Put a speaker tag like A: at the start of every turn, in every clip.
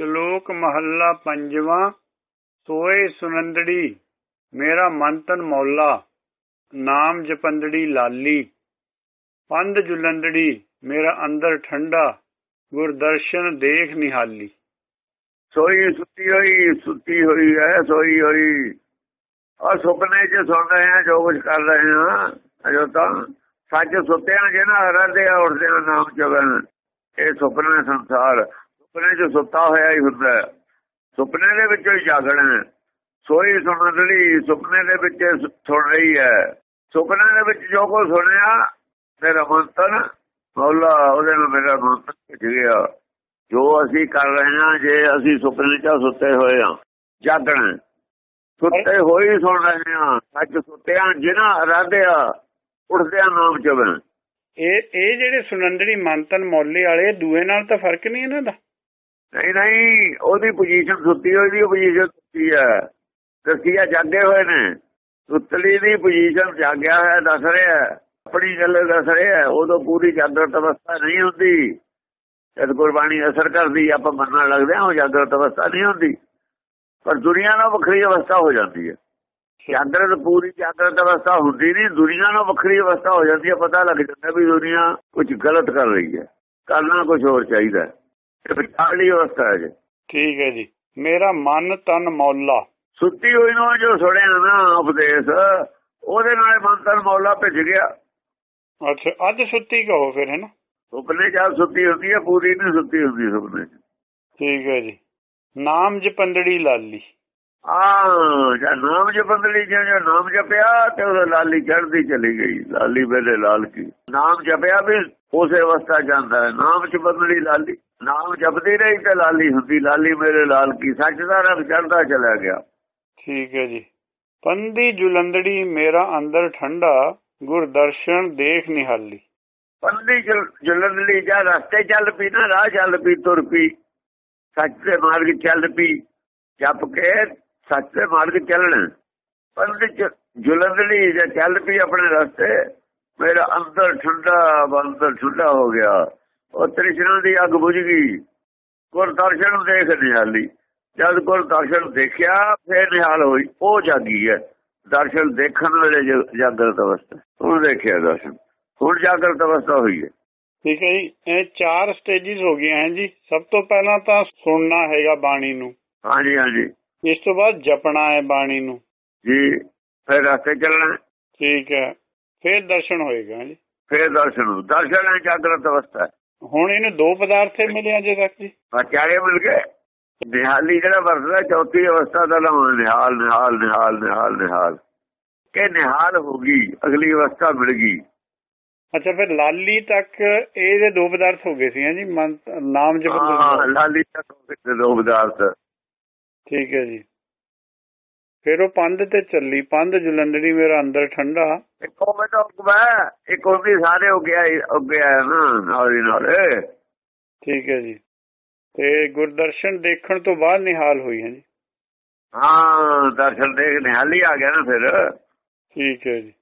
A: ਸ਼ਲੋਕ ਮਹੱਲਾ ਪੰਜਵਾਂ, ਸੋਏ ਸੁਨੰਦੜੀ, ਮੇਰਾ ਮਨ ਤਨ ਮੌਲਾ, ਨਾਮ ਜਪੰਦੜੀ ਲਾਲੀ। ਪੰਧ ਜੁਲੰਦੜੀ, ਮੇਰਾ ਅੰਦਰ ਠੰਡਾ, ਗੁਰਦਰਸ਼ਨ ਦੇਖ ਨਿਹਾਲੀ।
B: ਸੋਈ ਸੁੱਤੀ ਹੋਈ ਸੁੱਤੀ ਹੋਈ ਹੈ ਸੋਈ ਹੋਈ। ਆ ਸੁਪਨੇ 'ਚ ਸੁਣ ਰਹੇ ਆ, ਜੋ ਕੁਝ ਕਰ ਰਹੇ ਆ ਅਜੋ ਤਾਂ ਸੱਚ ਸੁੱਤਿਆਂ ਜਿਹਨਾਂ ਰਹਿੰਦੇ ਆ ਉੱਠਦੇ ਨਾਮ ਜਪਣ। ਇਹ ਸੁਪਨਾ ਸੰਸਾਰ। ਸੁਪਨੇ 'ਚ ਸੁੱਤਾ ਹੋਇਆ ਹੀ ਹੁੰਦਾ ਸੁਪਨੇ ਦੇ ਵਿੱਚੋਂ ਹੀ ਜਾਗਣਾ ਹੈ। ਸੋਈ ਸੁਣਦੜੀ ਸੁਪਨੇ ਦੇ ਵਿੱਚ ਸੁਣ ਰਹੀ ਹੈ। ਸੁਪਨੇ ਦੇ ਵਿੱਚ ਜੋ ਕੋ ਸੁਣਿਆ, ਮੇਰਾ ਮਨ ਮੌਲਾ, ਉਹਦੇ ਨਾਲ ਮੇਰਾ ਮਨ ਭਿੱਜ ਗਿਆ। ਜੋ ਅਸੀਂ ਕਰ ਰਹੇ ਹਾਂ, ਜੇ ਅਸੀਂ ਸੁਪਨੇ 'ਚ ਸੁੱਤੇ ਹੋਏ ਹਾਂ, ਜਾਗਣਾ ਸੁੱਤੇ ਹੋਈ ਸੁਣ ਰਹੇ ਹਾਂ। ਸੱਚ ਸੁੱਤਿਆਂ ਜਿਨ੍ਹਾਂ ਅਰਾਧਿਆ ਉੱਠਦਿਆਂ ਨਾਮ ਜਪਣ।
A: ਇਹ ਇਹ ਜਿਹੜੇ ਸੁਨੰਦੜੀ ਮੰਤਨ ਮੌਲੇ ਵਾਲੇ, ਦੂਏ ਨਾਲ ਤਾਂ ਫ਼ਰਕ ਨਹੀਂ ਇਹਨਾਂ ਦਾ?
B: ਨਹੀਂ ਨਹੀਂ, ਉਹਦੀ ਪੋਜੀਸ਼ਨ ਸੁੱਤੀ ਹੋਈ ਦੀ ਪੋਜੀਸ਼ਨ ਸੁੱਤੀ ਹੈ। ਦਸੀਆ ਜਾਗੇ ਹੋਏ ਨੇ। ਸੁੱਤਲੀ ਦੀ ਪੋਜੀਸ਼ਨ ਜਾਗਿਆ ਹੋਇਆ ਦੱਸ ਰਿਹਾ ਆਪਣੀ ਗੱਲ ਦੱਸ ਰਿਹਾ ਹੈ। ਉਦੋਂ ਪੂਰੀ ਜਾਗਰਤ ਅਵਸਥਾ ਨਹੀਂ ਹੁੰਦੀ। ਜਦ ਗੁਰਬਾਣੀ ਅਸਰ ਕਰਦੀ, ਆਪਾਂ ਮੰਨਣ ਲੱਗਦੇ ਹਾਂ, ਉਹ ਜਾਗਰਤ ਅਵਸਥਾ ਨਹੀਂ ਹੁੰਦੀ। ਪਰ ਦੁਨੀਆ ਨਾਲ ਵੱਖਰੀ ਅਵਸਥਾ ਹੋ ਜਾਂਦੀ ਹੈ। ਜਾਗਰਤ, ਪੂਰੀ ਜਾਗਰਤ ਅਵਸਥਾ ਹੁੰਦੀ ਨਹੀਂ, ਦੁਨੀਆ ਨਾਲ ਵੱਖਰੀ ਅਵਸਥਾ ਹੋ ਜਾਂਦੀ ਹੈ। ਪਤਾ ਲੱਗ ਜਾਂਦਾ ਵੀ ਦੁਨੀਆ ਕੁਝ ਗਲਤ ਕਰ ਰਹੀ ਹੈ। ਕਰਨਾ ਕੁਝ ਹੋਰ ਚਾਹੀਦਾ ਇਹ ਵਿਚਾਰਲੀ ਅਵਸਥਾ ਹੈ ਜੀ।
A: ਠੀਕ ਹੈ ਜੀ। ਮੇਰਾ ਮਨ ਤਨ ਮੌਲਾ।
B: ਸੁੱਤੀ ਹੋਈ ਨੂੰ ਜੋ ਸੁਣਿਆ ਨਾ ਉਪਦੇਸ਼ ਉਹਦੇ ਨਾਲ ਮੰਤਰ ਮੌਲਾ ਭਿੱਜ ਗਿਆ।
A: ਅੱਛਾ ਅੱਜ ਸੁੱਤੀ ਕਹੋ ਫਿਰ ਹੈ ਨਾ?
B: ਸੁਪਨੇ ਚ ਸੁੱਤੀ ਹੁੰਦੀ ਹੈ ਪੂਰੀ ਨਹੀਂ ਸੁੱਤੀ ਹੁੰਦੀ ਸੁਪਨੇ
A: ਠੀਕ ਹੈ ਜੀ। ਨਾਮ ਜਪੰਦੜੀ ਲਾਲੀ।
B: ਆ ਜਾਂ ਨਾਮ ਜਪੰਦਲੀ ਜਾਂ ਜੋ ਨਾਮ ਜਪਿਆ ਤੇ ਉਹ ਲਾਲੀ ਚੜਦੀ ਚਲੀ ਗਈ ਲਾਲੀ ਵੇਲੇ ਲਾਲ ਕੀ ਨਾਮ ਜਪਿਆ ਵੀ ਉਸੇ ਅਵਸਥਾ ਜਾਂਦਾ ਹੈ ਨਾਮ ਚ ਬੰਦਲੀ ਲਾਲੀ। ਨਾਮ ਜਪਦੀ ਰਹੀ ਤੇ ਲਾਲੀ ਹੁੰਦੀ ਲਾਲੀ ਮੇਰੇ ਲਾਲ ਕੀ ਸੱਚ ਦਾ ਰੰਗ ਚੜਦਾ ਚਲਾ ਗਿਆ।
A: ਠੀਕ ਹੈ ਜੀ। ਪੰਦੀ ਜੁਲੰਦੜੀ ਮੇਰਾ ਅੰਦਰ ਠੰਡਾ ਗੁਰਦਰਸ਼ਨ ਦੇਖ ਨਿਹਾਲੀ।
B: ਪੰਦੀ ਜਲੰਦਲੀ ਜਾਂ ਰਸਤੇ ਚੱਲ ਪਈ ਨਾ ਰਾਹ ਚੱਲ ਪਈ ਤੁਰ ਪਈ। ਸੱਚ ਦੇ ਮਾਰਗ ਚੱਲ ਪਈ ਜਪ ਕੇ ਸੱਚ ਦੇ ਮਾਰਗ ਚੱਲਣਾ। ਪੰਦੀ ਜਲੰਦਲੀ ਜਾਂ ਚੱਲ ਪਈ ਆਪਣੇ ਰਸਤੇ ਮੇਰਾ ਅੰਦਰ ਠੰਡਾ ਅੰਦਰ ਠੰਡਾ ਹੋ ਗਿਆ। ਉਹ ਤ੍ਰਿਸ਼ਨਾ ਦੀ ਅੱਗ ਬੁਝ ਗਈ। ਗੁਰ ਦਰਸ਼ਨ ਦੇਖ ਨਿਹਾਲੀ। ਜਦ ਗੁਰ ਦਰਸ਼ਨ ਦੇਖਿਆ ਫੇਰ ਨਿਹਾਲ ਹੋਈ। ਉਹ ਜਾਗੀ ਹੈ। ਦਰਸ਼ਨ ਦੇਖਣ ਵੇਲੇ ਜਾਗਰਤ ਅਵਸਥਾ। ਉਹ ਦੇਖਿਆ ਦਰਸ਼ਨ। ਹੁਣ ਜਾਗਰਤ ਅਵਸਥਾ ਹੋਈ ਹੈ।
A: ਠੀਕ ਹੈ ਜੀ। ਇਹ ਚਾਰ ਸਟੇਜਿਸ ਹੋ ਗਈਆਂ ਹੈ ਜੀ। ਸਭ ਤੋਂ ਪਹਿਲਾਂ ਤਾਂ ਸੁਣਨਾ ਹੈਗਾ ਬਾਣੀ ਨੂੰ।
B: ਹਾਂਜੀ ਹਾਂਜੀ।
A: ਇਸ ਤੋਂ ਬਾਅਦ ਜਪਣਾ ਹੈ ਬਾਣੀ ਨੂੰ।
B: ਜੀ ਫਿਰ ਰਸਤੇ ਚੱਲਣਾ
A: ਠੀਕ ਹੈ। ਫਿਰ ਦਰਸ਼ਨ ਹੋਏਗਾ ਜੀ।
B: ਫਿਰ ਦਰਸ਼ਨ ਦਰਸ਼ਨ ਹੈ ਜਾਗਰਤ ਅਵਸਥਾ
A: ਹੁਣ ਇਹਨੂੰ ਦੋ ਪਦਾਰਥੇ ਮਿਲੇ ਅਜੇ ਤੱਕ ਜੀ।
B: ਚਾਰੇ ਮਿਲ ਗਏ। ਨਿਹਾਲੀ ਜਿਹੜਾ ਵਰਤਦਾ ਚੌਥੀ ਅਵਸਥਾ ਦਾ ਨਾਮ ਨਿਹਾਲ ਨਿਹਾਲ ਨਿਹਾਲ ਨਿਹਾਲ ਨਿਹਾਲ। ਕਿ ਨਿਹਾਲ ਹੋ ਗਈ ਅਗਲੀ ਅਵਸਥਾ ਮਿਲ ਗਈ।
A: ਅੱਛਾ ਫਿਰ ਲਾਲੀ ਤੱਕ ਇਹਦੇ ਦੋ ਪਦਾਰਥ ਹੋ ਗਏ ਸੀ ਜੀ? ਨਾਮ
B: ਹਾਂ
A: ਜਪਨ
B: ਲਾਲੀ ਤੱਕ ਹੋ ਗਏ ਦੋ ਪਦਾਰਥ।
A: ਠੀਕ ਹੈ ਜੀ ਫਿਰ ਉਹ ਪੰਧ ਤੇ ਚੱਲੀ ਪੰਧ ਜਲੰਦੜੀ ਮੇਰਾ ਅੰਦਰ ਠੰਡਾ
B: ਇੱਕ ਉਹ ਤਾਂ ਹੁਕਮ ਹੈ ਇੱਕ ਉਹ ਵੀ ਸਾਰੇ ਹੋ ਗਿਆ ਹੋ ਗਿਆ ਨਾ ਨਾਲ ਦੀ ਨਾਲ
A: ਠੀਕ ਹੈ ਜੀ ਤੇ ਗੁਰਦਰਸ਼ਨ ਦੇਖਣ ਤੋਂ ਬਾਅਦ ਨਿਹਾਲ ਹੋਈ ਹੈ ਜੀ
B: ਹਾਂ ਦਰਸ਼ਨ ਦੇਖ ਨਿਹਾਲੀ ਆ ਗਿਆ ਨਾ ਫਿਰ
A: ਠੀਕ ਹੈ ਜੀ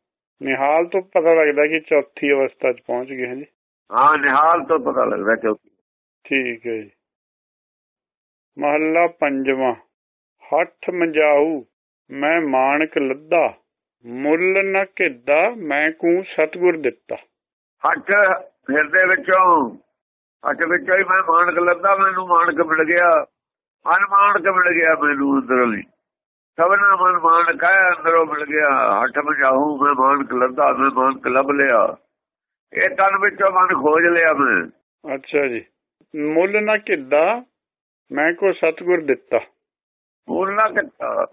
A: ਨਿਹਾਲ ਤੋਂ ਪਤਾ ਲੱਗਦਾ ਕਿ ਚੌਥੀ ਅਵਸਥਾ 'ਚ ਪਹੁੰਚ ਗਏ ਹਾਂ ਜੀ
B: ਹਾਂ ਨਿਹਾਲ ਤੋਂ ਪਤਾ ਲੱਗਦਾ ਚੌਥੀ
A: ਠੀਕ ਹੈ ਜੀ ਮਹੱਲਾ ਪੰਜਵਾਂ ਹੱਠ ਮੰਜਾਊ ਮੈਂ ਮਾਣਕ ਲੱਦਾ ਮੁੱਲ ਨ ਕਿੱਦਾ ਮੈਂ ਕੂ ਸਤਗੁਰ ਦਿੱਤਾ।
B: ਹੱਥ ਫਿਰਦੇ ਵਿੱਚੋਂ ਹੱਥ ਵਿੱਚੋਂ ਹੀ ਮੈਂ ਮਾਣਕ ਲੱਦਾ ਮੈਨੂੰ ਮਾਣਕ ਮਿਲ ਗਿਆ। ਮਨ ਮਾਣਕ ਮਿਲ ਗਿਆ ਮੈਨੂੰ ਅੰਦਰੋਂ ਸਭਨਾ ਮਨ ਮਾਣਕ ਹੈ ਅੰਦਰੋਂ ਮਿਲ ਗਿਆ। ਹੱਥ ਮਜਾਹੂ ਮੈਂ ਮਾਣਕ ਲੱਦਾ ਮੈਂ ਮਾਣਕ ਲੱਭ ਲਿਆ। ਇਹ ਤਨ ਵਿੱਚੋਂ ਮਨ ਖੋਜ ਲਿਆ ਮੈਂ।
A: ਅੱਛਾ ਜੀ। ਮੁੱਲ ਨ ਕਿੱਦਾ ਮੈਂ ਕੋ ਸਤਗੁਰ ਦਿੱਤਾ।
B: ਬੋਲਣਾ ਕਿੱਤਾ।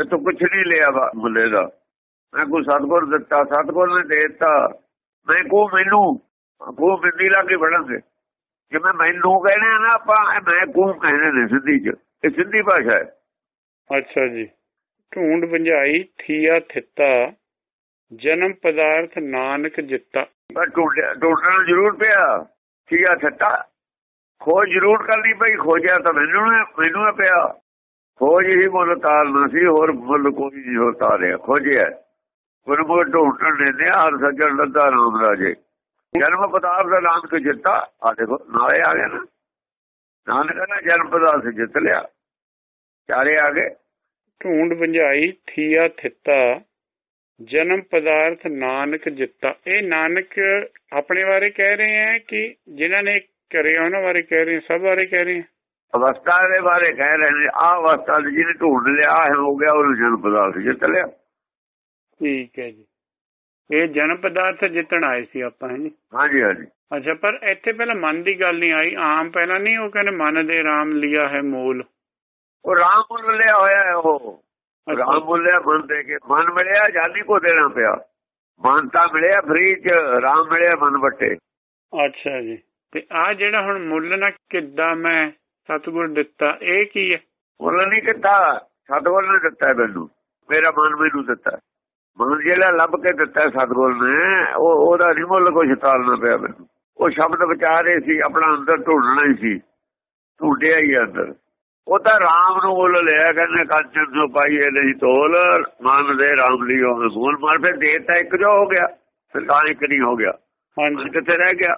B: ਇਹ ਤਾਂ ਕੁਛ ਨਹੀਂ ਲਿਆ ਮੁੱਲੇ ਦਾ। ਮੈਂ ਕੋ ਸਤਗੁਰ ਦਿੱਤਾ ਸਤਗੁਰ ਨੇ ਦੇ ਦਿੱਤਾ। ਮੈਂ ਕੋ ਮੈਨੂੰ ਕੋ ਬਿੰਦੀ ਲਾ ਕੇ ਵੜਾਂਗੇ ਜਿਵੇਂ ਮੈਨੂੰ ਕਹਿੰਦੇ ਆ ਨਾ ਆਪਾਂ ਮੈਂ ਕੋ ਕਹਿੰਦੇ ਨੇ ਸਿੱਧੀ ਚ। ਇਹ ਸਿੱਧੀ ਭਾਸ਼ਾ ਹੈ।
A: ਅੱਛਾ ਜੀ। ਢੂੰਡ ਭੰਜਾਈ ਥੀਆ ਥਿੱਤਾ ਜਨਮ ਪਦਾਰਥ ਨਾਨਕ ਜਿੱਤਾ।
B: ਢੂੰਡਣਾ ਜ਼ਰੂਰ ਪਿਆ। ਠੀਆ ਛੱਟਾ ਖੋਜ ਜ਼ਰੂਰ ਕਰਨੀ ਪਈ ਖੋਜਿਆ ਤਾਂ ਮੈਨੂੰ ਮੈਨੂੰ ਪਿਆ। ਖੋਜ ਹੀ ਮੁੱਲ ਤਾਰਨਾ ਸੀ, ਹੋਰ ਮੁੱਲ ਕੋਈ ਨਹੀਂ ਹੋ ਤਾਰਿਆ, ਖੋਜਿਆ। ਗੁਰਮੁਖ ਢੂੰਡਣ ਨੇ ਹਰ ਸੱਜਣ ਲੱਗਾ ਰਾਮ ਰਾਜੇ। ਜਨਮ ਪਦਾਰਥ ਦਾ ਨਾਮ ਕੋ ਜਿੱਤਾ ਆ ਦੇਖੋ, ਨਾਲੇ ਆ ਗਿਆ ਨਾ। ਨਾਨਕ ਨੇ ਜਨਮ ਪਦਾਰਥ ਜਿੱਤ ਲਿਆ। ਚਾਰੇ ਆ ਗਏ।
A: ਢੂੰਡ ਵੰਝਾਈ, ਥੀਆ ਥਿੱਤਾ, ਜਨਮ ਪਦਾਰਥ ਨਾਨਕ ਜਿੱਤਾ। ਇਹ ਨਾਨਕ ਆਪਣੇ ਬਾਰੇ ਕਹਿ ਰਹੇ ਹੈ ਕਿ ਜਿਨ੍ਹਾਂ ਨੇ ਕਰਿਆ, ਉਹਨਾਂ ਬਾਰੇ ਕਹਿ ਰਹੇ ਸਭ ਬਾਰੇ ਕਹਿ ਰਹੇ
B: ਅਵਸਥਾ ਦੇ ਬਾਰੇ ਕਹਿ ਰਹੇ ਨੇ ਆਹ ਅਵਸਥਾ ਜਿਹਨੇ ਢੂੰਡ ਲਿਆ ਹੋ ਗਿਆ ਉਹਨੂੰ ਜਨਮ ਪਦਾਰਥ ਜਿੱਤ ਲਿਆ।
A: ਠੀਕ ਹੈ ਜੀ। ਇਹ ਜਨਮ ਪਦਾਰਥ ਜਿੱਤਣ ਆਏ ਸੀ ਆਪਾਂ ਹੈ ਜੀ
B: ਹਾਂਜੀ ਹਾਂਜੀ।
A: ਅੱਛਾ ਪਰ ਇੱਥੇ ਪਹਿਲਾਂ ਮਨ ਦੀ ਗੱਲ ਨਹੀਂ ਆਈ। ਆਮ ਪਹਿਲਾਂ ਨਹੀਂ ਉਹ ਕਹਿੰਦੇ ਮਨ ਦੇ ਰਾਮ ਲਿਆ ਹੈ ਮੂਲ।
B: ਉਹ ਰਾਮ ਮੁੱਲ ਲਿਆ ਹੋਇਆ ਹੈ ਉਹ। ਰਾਮ ਮੁੱਲਿਆ ਮਨ ਦੇ ਕੇ ਮਨ ਮਿਲਿਆ ਜਾਨੀ ਕੋ ਦੇਣਾ ਪਿਆ। ਮਨ ਤਾਂ ਮਿਲਿਆ ਫਰੀ ਚ ਰਾਮ ਮਿਲਿਆ ਮਨ ਵੱਟੇ।
A: ਅੱਛਾ ਜੀ। ਤੇ ਆ ਜਿਹੜਾ ਹੁਣ ਮੁੱਲ ਨਾ ਕਿੱਦਾਂ ਮੈਂ ਸਤਿਗੁਰ ਦਿੱਤਾ ਇਹ ਕੀ ਹੈ?
B: ਮੁੱਲ ਨਹੀਂ ਕੀਤਾ ਸਤਗੁਰ ਨੇ ਦਿੱਤਾ ਮੈਨੂੰ। ਮੇਰਾ ਮਨ ਮੈਨੂੰ ਦਿੱਤਾ। ਮਨ ਜਿਹੜਾ ਲੱਭ ਕੇ ਦਿੱਤਾ ਸਤਗੁਰ ਨੇ ਉਹ ਉਹਦਾ ਨਹੀਂ ਮੁੱਲ ਕੁਛ ਤਾਲਣਾ ਪਿਆ ਮੈਨੂੰ। ਉਹ ਸ਼ਬਦ ਵਿਚਾਰੇ ਸੀ ਆਪਣਾ ਅੰਦਰ ਢੂੰਡਣਾ ਹੀ ਸੀ। ਢੂੰਡਿਆ ਹੀ ਅੰਦਰ। ਉਹ ਤਾਂ ਰਾਮ ਨੂੰ ਮੁੱਲ ਲਿਆ ਕਹਿੰਦੇ ਕੰਚਨ ਜੋ ਪਾਈਏ ਨਹੀਂ ਤੋਲ ਮਨ ਦੇ ਰਾਮ ਲਿਓ ਮੂਲ। ਮਾਰ ਫਿਰ ਦੇਤਾ ਇੱਕ ਜੋ ਹੋ ਗਿਆ ਫਿਰ ਤਾਂ ਇੱਕ ਨਹੀਂ ਹੋ ਗਿਆ।
A: ਹਾਂਜੀ।
B: ਕਿੱਥੇ ਰਹਿ ਗਿਆ?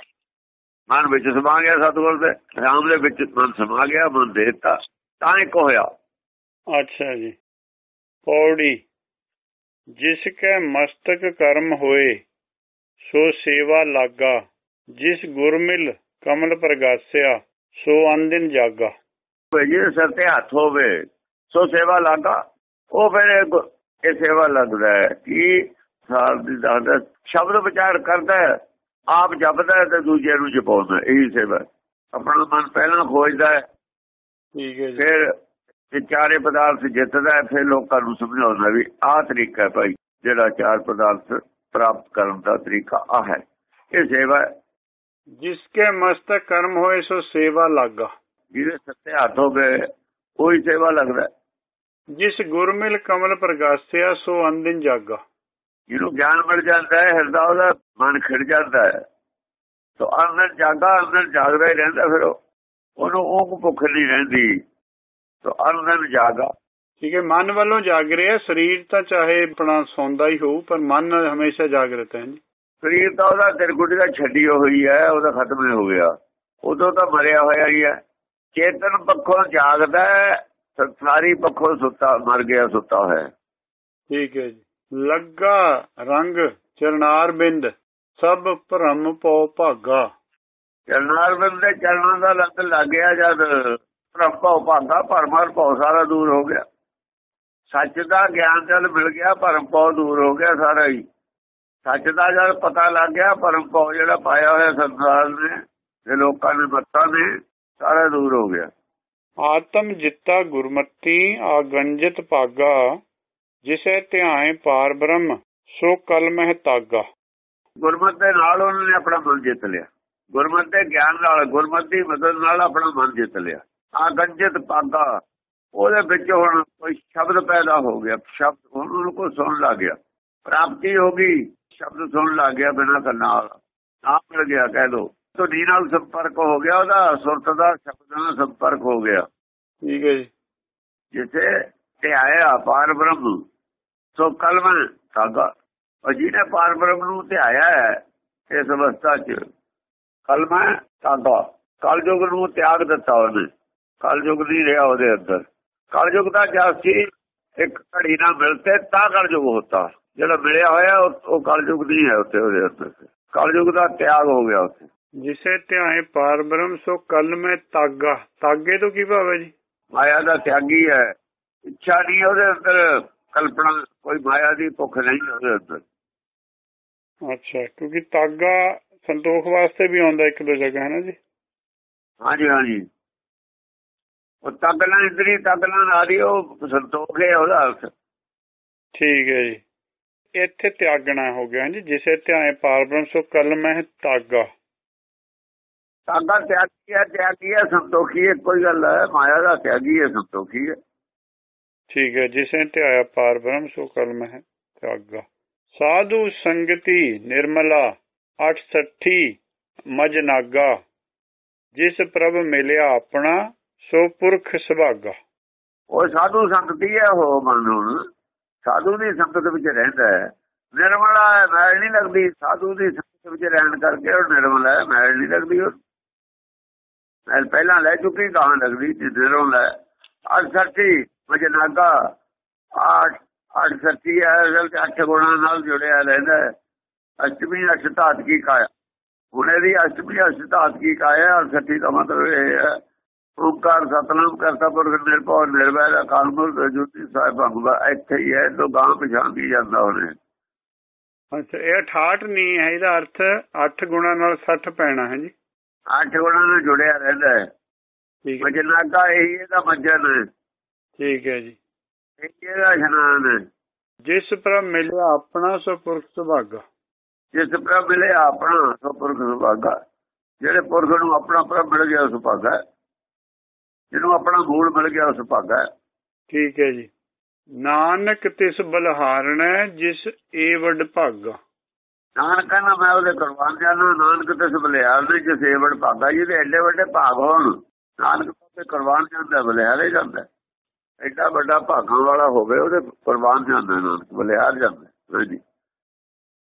B: ਮਨ ਵਿੱਚ ਸਮਾ ਗਿਆ ਸਤਗੁਰ ਦੇ ਰਾਮ ਦੇ ਵਿੱਚ ਮਨ ਸਮਾ ਗਿਆ ਮਨ ਦੇਤਾ। ਤਾਂ ਇੱਕ ਹੋਇਆ।
A: ਅੱਛਾ ਜੀ। ਪੌੜੀ ਜਿਸ ਕੈ ਮਸਤਕ ਕਰਮ ਹੋਏ ਸੋ ਸੇਵਾ ਲਾਗਾ। ਜਿਸ ਗੁਰਮਿਲ ਕਮਲ ਪ੍ਰਗਾਸਿਆ ਸੋ ਅੰਦਿਨ ਜਾਗਾ।
B: ਜਿਹਦੇ ਸਿਰ ਤੇ ਹੱਥ ਹੋਵੇ ਸੋ ਸੇਵਾ ਲਾਗਾ। ਉਹ ਫਿਰ ਇਹ- ਸੇਵਾ ਲੱਗਦਾ ਹੈ ਕਿ ਸਾਲ ਦੀ ਦਾਦਾ ਸ਼ਬਦ ਵਿਚਾਰ ਕਰਦਾ ਹੈ। ਆਪ ਜਪਦਾ ਹੈ ਤੇ ਦੂਜੇ ਨੂੰ ਜਪਾਉਂਦਾ ਹੈ। ਇਹੀ ਸੇਵਾ ਹੈ। ਆਪਣਾ ਮਨ ਪਹਿਲਾਂ ਖੋਜਦਾ ਹੈ
A: ਠੀਕ ਹੈ ਜੀ
B: ਫਿਰ ਇਹ ਚਾਰੇ ਪਦਾਰਥ ਜਿੱਤਦਾ ਹੈ ਫਿਰ ਲੋਕਾਂ ਨੂੰ ਸਮਝਾਉਂਦਾ ਵੀ ਆਹ ਤਰੀਕਾ ਹੈ ਭਾਈ ਜਿਹੜਾ ਚਾਰ ਪਦਾਰਥ ਪ੍ਰਾਪਤ ਕਰਨ ਦਾ ਤਰੀਕਾ ਆ ਹੈ ਇਹ ਸੇਵਾ ਹੈ।
A: ਜਿਸ ਕੇ ਮਸਤਕ ਕਰਮ ਹੋਏ ਸੋ ਸੇਵਾ ਲਾਗਾ
B: ਜਿਹਦੇ ਸੱਤੇ ਹੱਥ ਹੋਵੇ ਉਹੀ ਸੇਵਾ ਲੱਗਦਾ ਹੈ।
A: ਜਿਸ ਗੁਰਮਿਲ ਕਮਲ ਪ੍ਰਗਾਸਿਆ ਸੋ ਅੰਦਿਨ ਜਾਗਾ
B: ਜਿਹਨੂੰ ਗਿਆਨ ਮਿਲ ਜਾਂਦਾ ਹੈ ਹਿਰਦਾ ਉਹਦਾ ਮਨ ਖਿੜ ਜਾਂਦਾ ਹੈ। ਸੋ ਅੰਦਰ ਜਾਗਾ ਅੰਦਰ ਜਾਗਦਾ ਹੀ ਰਹਿੰਦਾ ਫਿਰ ਉਹ। ਉਹਨੂੰ ਉਹ ਭੁੱਖ ਨਹੀਂ ਰਹਿੰਦੀ। ਸੋ ਅੰਦਰ ਜਾਗਾ।
A: ਠੀਕ ਹੈ ਮਨ ਵੱਲੋਂ ਜਾਗ ਰਿਹਾ ਸਰੀਰ ਤਾਂ ਚਾਹੇ ਆਪਣਾ ਸੌਂਦਾ ਹੀ ਹੋਊ ਪਰ ਮਨ ਹਮੇਸ਼ਾ ਜਾਗਰਤ ਹੈ
B: ਸਰੀਰ ਤਾਂ ਉਹਦਾ ਤਿਰਕੁਟੀ ਦਾ ਛੱਡੀ ਹੋਈ ਹੈ ਉਹਦਾ ਖਤਮ ਹੀ ਹੋ ਗਿਆ। ਉਦੋਂ ਤਾਂ ਮਰਿਆ ਹੋਇਆ ਹੀ ਹੈ। ਚੇਤਨ ਪੱਖੋਂ ਜਾਗਦਾ ਹੈ ਸੰਸਾਰੀ ਪੱਖੋਂ ਸੁੱਤਾ ਮਰ ਗਿਆ ਸੁੱਤਾ ਹੈ।
A: ਠੀਕ ਹੈ ਜੀ। ਲੱਗਾ ਰੰਗ ਚਰਨਾਰ ਬਿੰਦ ਸਭ ਭਰਮ ਪਉ ਭਾਗਾ।
B: ਚਰਨਾਰ ਬੰਦੇ ਚਰਨਾਂ ਦਾ ਲੰਗ ਲੱਗ ਗਿਆ ਜਦ ਭਰਪਾਉ ਭਾਗਾ ਪਰਮਾਰ ਭਉ ਸਾਰਾ ਦੂਰ ਹੋ ਗਿਆ। ਸੱਚ ਦਾ ਗਿਆਨ ਜਦ ਮਿਲ ਗਿਆ ਭਰਮ ਭਉ ਦੂਰ ਹੋ ਗਿਆ ਸਾਰਾ ਹੀ। ਸੱਚ ਦਾ ਜਦ ਪਤਾ ਲੱਗ ਗਿਆ ਭਰਮ ਭਉ ਜਿਹੜਾ ਪਾਇਆ ਹੋਇਆ ਸੰਸਾਰ ਨੇ ਤੇ ਲੋਕਾਂ ਨੇ ਮੱਤਾਂ ਨੇ ਸਾਰਾ ਦੂਰ ਹੋ ਗਿਆ।
A: ਆਤਮ ਜਿੱਤਾ ਗੁਰਮਤੀ ਆਗੰਜਤ ਭਾਗਾ। ਜਿਸੇ ਧਿਆਏ ਪਾਰ ਬ੍ਰਹਮ ਸੋ ਕਲ ਮਹਿ ਤਾਗਾ।
B: ਗੁਰਮਤ ਦੇ ਨਾਲ ਉਹਨਾਂ ਨੇ ਆਪਣਾ ਮਨ ਜਿੱਤ ਲਿਆ। ਗੁਰਮਤ ਦੇ ਗਿਆਨ ਨਾਲ ਗੁਰਮਤ ਦੀ ਮਦਦ ਨਾਲ ਆਪਣਾ ਮਨ ਜਿੱਤ ਲਿਆ। ਆਗੰਜਿਤ ਪਾਗਾ ਉਹਦੇ ਵਿੱਚ ਹੁਣ ਕੋਈ ਸ਼ਬਦ ਪੈਦਾ ਹੋ ਗਿਆ। ਸ਼ਬਦ ਉਹਨੂੰ ਕੋ ਸੁਣ ਲੱਗ ਗਿਆ। ਪ੍ਰਾਪਤੀ ਹੋ ਗਈ ਸ਼ਬਦ ਸੁਣ ਲੱਗ ਗਿਆ ਬਿਨਾਂ ਕੰਨਾਂ ਵਾਲਾ ਨਾ ਮਿਲ ਗਿਆ ਕਹਿ ਲੋ ਧੁਨੀ ਨਾਲ ਸੰਪਰਕ ਹੋ ਗਿਆ ਉਹਦਾ ਸੁਰਤ ਦਾ ਸ਼ਬਦ ਨਾਲ ਸੰਪਰਕ ਹੋ ਗਿਆ।
A: ਠੀਕ ਹੈ ਜੀ।
B: ਜਿਸੇ ਧਿਆਇਆ ਪਾਰ ਬ੍ਰਹਮ ਸੋ ਕਲਮ ਸਾਗਾ ਉਹ ਜਿਹਨੇ ਪਾਰ ਬ੍ਰਹਮ ਨੂੰ ਧਿਆਇਆ ਹੈ ਇਸ ਅਵਸਥਾ 'ਚ ਕਲਮ ਸਾਗਾ ਕਲਯੁਗ ਨੂੰ ਤਿਆਗ ਦਿੱਤਾ ਉਹਨੇ ਕਲਯੁਗ ਨਹੀਂ ਰਿਹਾ ਉਹਦੇ ਅੰਦਰ। ਕਲਯੁਗ ਦਾ ਜਸ ਸੀ ਇੱਕ ਘੜੀ ਨਾਲ ਮਿਲਤੇ ਤਾਂ ਕਲਯੁਗ ਹੁੰਦਾ। ਜਿਹੜਾ ਮਿਲਿਆ ਹੋਇਆ ਉਹ ਉਹ ਕਲਯੁਗ ਨਹੀਂ ਹੈ ਉੱਥੇ ਉਹਦੇ ਅੰਦਰ। ਕਲਯੁਗ ਦਾ ਤਿਆਗ ਹੋ ਗਿਆ ਉੱਥੇ।
A: ਜਿਸੇ ਧਿਆਏ ਪਾਰ ਬ੍ਰਹਮ ਸੋ ਕਲ ਮੈਂ ਤਾਗਾ। ਤਾਗੇ ਤੋਂ ਕੀ ਭਾਵ ਹੈ ਜੀ?
B: ਮਾਇਆ ਦਾ ਤਿਆਗੀ ਹੈ। ਇੱਛਾ ਨਹੀਂ ਉਹਦੇ ਅੰਦਰ। ਕਲਪਨਾ ਕੋਈ ਮਾਇਆ ਦੀ ਭੁੱਖ ਨਹੀਂ ਉਹਦੇ ਅੰਦਰ।
A: ਅੱਛਾ ਕਿਉਂਕਿ ਤਾਗਾ ਸੰਤੋਖ ਵਾਸਤੇ ਵੀ ਆਉਂਦਾ ਇੱਕ ਦੋ ਜਗ੍ਹਾ ਹੈ ਨਾ ਜੀ?
B: ਹਾਂਜੀ ਹਾਂਜੀ। ਉਹ ਤਗਲਾ ਇੰਦਰੀ ਤਗਲਾ ਨਾਰੀ ਉਹ ਸੰਤੋਖ ਹੈ ਉਹਦਾ ਅਰਥ।
A: ਠੀਕ ਹੈ ਜੀ। ਇੱਥੇ ਤਿਆਗਣਾ ਹੋ ਗਿਆ ਜੀ ਜਿਸੇ ਧਿਆਏ ਪਾਰ ਬ੍ਰਹਮ ਸੋ ਕਲ ਮੈਂ ਤਾਗਾ।
B: ਤਾਗਾ ਤਿਆਗੀ ਹੈ ਤਿਆਗੀ ਹੈ ਸੰਤੋਖੀ ਹੈ ਕੋਈ ਗੱਲ ਹੈ। ਮਾਇਆ ਦਾ ਤਿਆਗੀ ਹੈ ਸੰਤੋਖੀ ਹੈ।
A: ਠੀਕ ਹੈ, ਜਿਸੇ ਧਿਆਇਆ ਪਾਰ ਬ੍ਰਹਮ, ਸੋ ਕਲ ਮੈਂ ਤਿਆਗਾ। ਸਾਧੂ ਸੰਗਤੀ ਨਿਰਮਲਾ 860 ਮਜ ਜਿਸ ਪ੍ਰਭ ਮਿਲਿਆ ਆਪਣਾ, ਸੋ ਪੁਰਖ ਸੁਭਾਗਾ।
B: ਉਹ ਸਾਧੂ ਸੰਗਤੀ ਹੈ ਉਹ ਮਨ ਹੁਣ। ਸਾਧੂ ਦੀ ਸੰਗਤ ਵਿੱਚ ਰਹਿੰਦਾ ਹੈ। ਨਿਰਮਲਾ ਹੈ, ਮੈਲ ਨਹੀਂ ਲੱਗਦੀ। ਸਾਧੂ ਦੀ ਸੰਗਤ ਵਿੱਚ ਰਹਿਣ ਕਰਕੇ ਉਹ ਨਿਰਮਲ ਹੈ, ਮੈਲ ਨਹੀਂ ਲੱਗਦੀ ਉਹ। ਮੈਂ ਪਹਿਲਾਂ ਲੈ ਚੁੱਕੀ ਗਾਂ ਲੱਗਦੀ ਜਿੱਦਰੋਂ ਲੈ। ਅਰ ਸੱਚੀ ਮਜਨਾਗਾ ਆਠ ਅੱਠ ਹੈ ਅਸਲ ਚ ਅੱਠ ਗੁਣਾਂ ਨਾਲ ਜੁੜਿਆ ਰਹਿੰਦਾ ਹੈ। ਅਸ਼ਟਮੀ ਅਸ਼ਤਾਤ ਕੀ ਕਾਇਆ। ਹੁਣੇ ਦੀ ਅਸ਼ਟਮੀ ਅਸ਼ਤਾਤ ਕੀ ਕਾਇਆ ਔਰ ਸੱਚੀ ਦਾ ਮਤਲਬ ਇਹ ਹੈ ਓਕਾਰ ਸਤਨਾਮ ਕਰਤਾ ਪੁਰਖ ਨਿਰਭਉ ਨਿਰਵੈਰ ਅਕਾਲ ਮੂਰਤ ਜੋਤੀ ਸਾਹਿਬ ਭਗਵਾ ਇੱਥੇ ਹੀ ਹੈ ਤੋਂ ਗਾਂ ਪਛਾਣੀ ਜਾਂਦਾ ਉਹਨੇ।
A: ਅੱਛਾ ਇਹ 68 ਨਹੀਂ ਹੈ ਇਹਦਾ ਅਰਥ 8 ਗੁਣਾ ਨਾਲ 60 ਪੈਣਾ ਹੈ ਜੀ।
B: ਅੱਠ ਗੁਣਾਂ ਨਾਲ ਜੁੜਿਆ ਰਹਿੰਦਾ ਹੈ।
A: ਠੀਕ ਹੈ।
B: ਮਜਨਾਗਾ ਇਹੀ ਇਹਦਾ ਮੱਜਨ ਹੈ।
A: ਠੀਕ ਹੈ ਜੀ।
B: ਇਹ ਇਹਦਾ ਇਸ਼ਨਾਨ ਹੈ?
A: ਜਿਸ ਪਰ ਮਿਲਿਆ ਆਪਣਾ ਸੋ ਪੁਰਖ ਸੁਭਾਗਾ।
B: ਜਿਸ ਪ੍ਰਭ ਮਿਲੇ ਆਪਣਾ ਸੋ ਪੁਰਖ ਸੁਭਾਗਾ। ਜਿਹੜੇ ਪੁਰਖ ਨੂੰ ਆਪਣਾ ਪ੍ਰਭ ਮਿਲ ਗਿਆ ਉਸ ਭਾਗਾ ਜਿਹਨੂੰ ਆਪਣਾ ਮੂਲ ਮਿਲ ਗਿਆ ਉਸ ਭਾਗਾ
A: ਠੀਕ ਹੈ ਜੀ। ਨਾਨਕ ਤਿਸ ਬਲਹਾਰਣੈ ਜਿਸ ਏ ਵੱਡ ਭਾਗਾ।
B: ਨਾਨਕ ਕਹਿੰਦਾ ਮੈਂ ਉਹਦੇ ਕੁਰਬਾਨ ਜਾਣਾ ਨਾਨਕ ਤੇ ਬਲਿਆਰ ਦੇ ਜਿਸ ਏਵੜ ਭਾਗਾ। ਜਿਹਦੇ ਐਡੇ ਵੱਡੇ ਭਾਗ ਹੋਣ ਨਾਨਕ ਤੇ ਕੁਰਬਾਨ ਜਾਂਦਾ ਬਲਿਆਰੇ ਜਾਂਦਾ। ਐਡਾ ਵੱਡਾ ਭਾਗਾਂ ਵਾਲਾ ਹੋਵੇ ਉਹਦੇ ਕੁਰਬਾਨ ਜਾਂਦਾ ਨਾਨਕ ਬਲਿਆਰ ਜਾਂਦਾ ਹਾਂਜੀ।